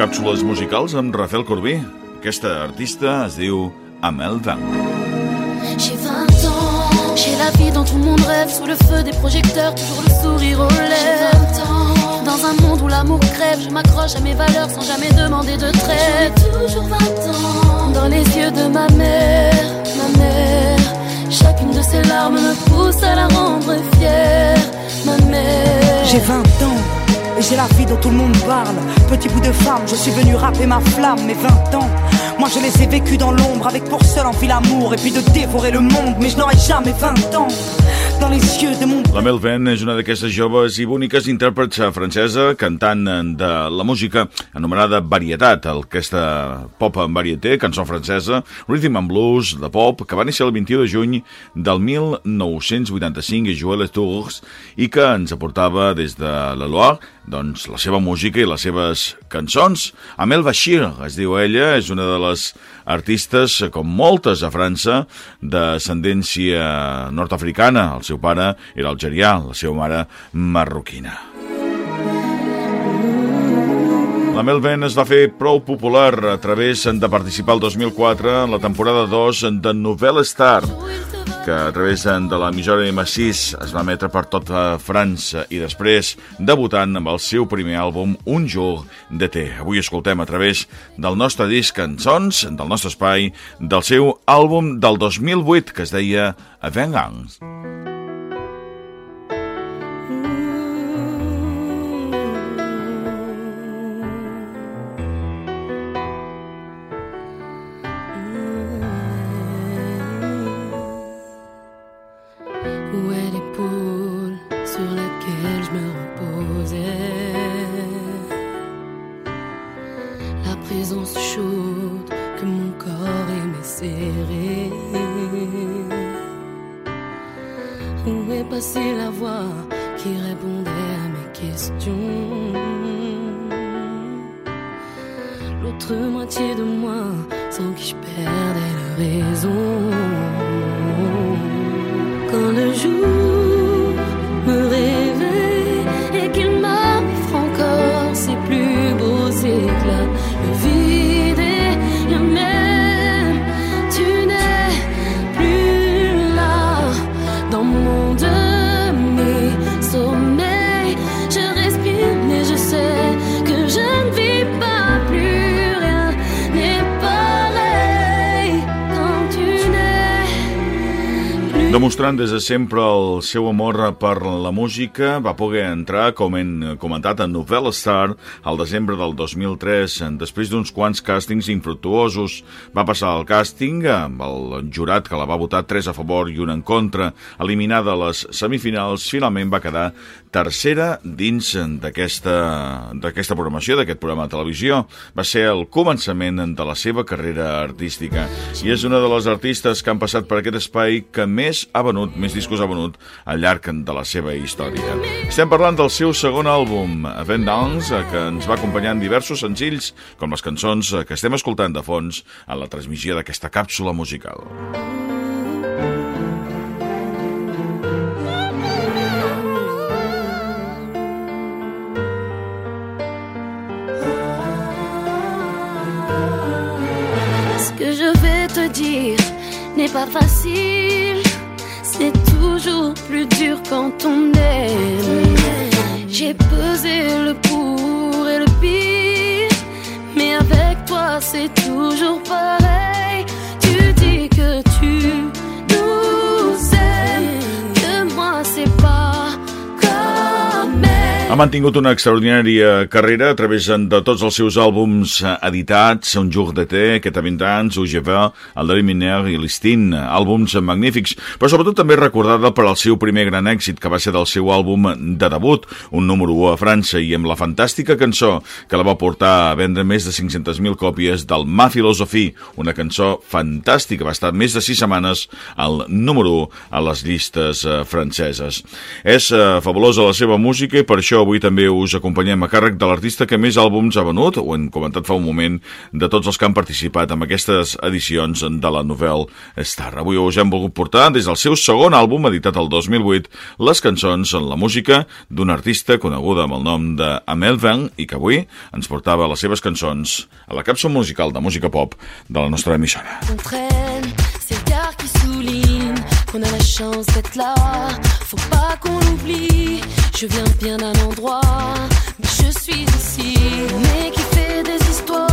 Càpsules musicals amb Rafael Corbí. Aquesta artista es diu Amel Van. J'ai 20 ans, j'ai la vie dont tout le monde rêve Sous le feu des projecteurs, toujours le sourire aux lèvres. Dans un monde où l'amour crève, je m'accroche à mes valeurs Sans jamais demander de trêve toujours 20 ans. Dans les yeux de ma mère, ma mère Chacune de ses larmes me pousse à la rendre fière Ma mère. J'ai 20 ans j'ai la vie dont tout le monde parle. Petit bout de femme, je suis venu rapper ma flamme, mes 20 ans. Moi je les ai vécus dans l'ombre avec pour seul envie l'amour et puis de dévorer le monde, mais je n'aurai jamais 20 ans. La Mel Ven és una d'aquestes joves i boniques intèrprets francesa cantant de la música anomenada varietat, aquesta pop en varieté, cançó francesa, rhythm and blues, de pop, que va néixer el 21 de juny del 1985 a Joël Tours i que ens aportava des de la Loire doncs, la seva música i les seves cançons. Amel Bashir, es diu ella, és una de les artistes, com moltes a França, d'ascendència nord-africana. El seu pare era algerià, la seva mare marroquina. La Mel Ben es va fer prou popular a través de participar el 2004 en la temporada 2 de Nouvelle Star, que a través de l'emissora M6 es va emetre per tota França i després debutant amb el seu primer àlbum Un jour de té. Avui escoltem a través del nostre disc Cançons, del nostre espai, del seu àlbum del 2008 que es deia Avengance. Sur laquelle je me reposais. La présence chaude que mon corps aimait serrer. Où est passée la voix qui répondait à mes questions? L'autre moitié de moi sans qui je perdais la raison Demostrant des de sempre el seu amor per la música, va poder entrar, com hem comentat, en Novel Star al desembre del 2003, després d'uns quants càstings infructuosos. Va passar el càsting amb el jurat que la va votar 3 a favor i un en contra. Eliminada a les semifinals, finalment va quedar tercera dins d'aquesta programació, d'aquest programa de televisió. Va ser el començament de la seva carrera artística i és una de les artistes que han passat per aquest espai que més ha venut, més discos ha venut al llarg de la seva història. Estem parlant del seu segon àlbum, Event Downs, que ens va acompanyar en diversos senzills, com les cançons que estem escoltant de fons en la transmissió d'aquesta càpsula musical. Ce n'est pas facile. C'est toujours plus dur quand on aime. J'ai pesé le pour et le pire. Mais avec toi, c'est toujours pareil. Ha mantingut una extraordinària carrera a través de tots els seus àlbums editats, Un jour de té, Aquest a 20 anys, UGV, el Daily Miner i l'Istin, àlbums magnífics, però sobretot també recordada per al seu primer gran èxit, que va ser del seu àlbum de debut, un número 1 a França, i amb la fantàstica cançó que la va portar a vendre més de 500.000 còpies del Ma Philosophie, una cançó fantàstica, va estar més de 6 setmanes al número 1 a les llistes eh, franceses. És eh, fabulosa la seva música i per això avui també us acompanyem a càrrec de l'artista que més àlbums ha venut, ho hem comentat fa un moment, de tots els que han participat en aquestes edicions de la Novel Star. Avui us hem volgut portar, des del seu segon àlbum, editat el 2008, les cançons en la música d'una artista coneguda amb el nom d'Amel Van i que avui ens portava les seves cançons a la capsula musical de música pop de la nostra emissora. qu'on a la chance d'être là. Faut pas qu'on l'oublie. Je viens bien d'un endroit, mais je suis ici. Mais qui fait des histoires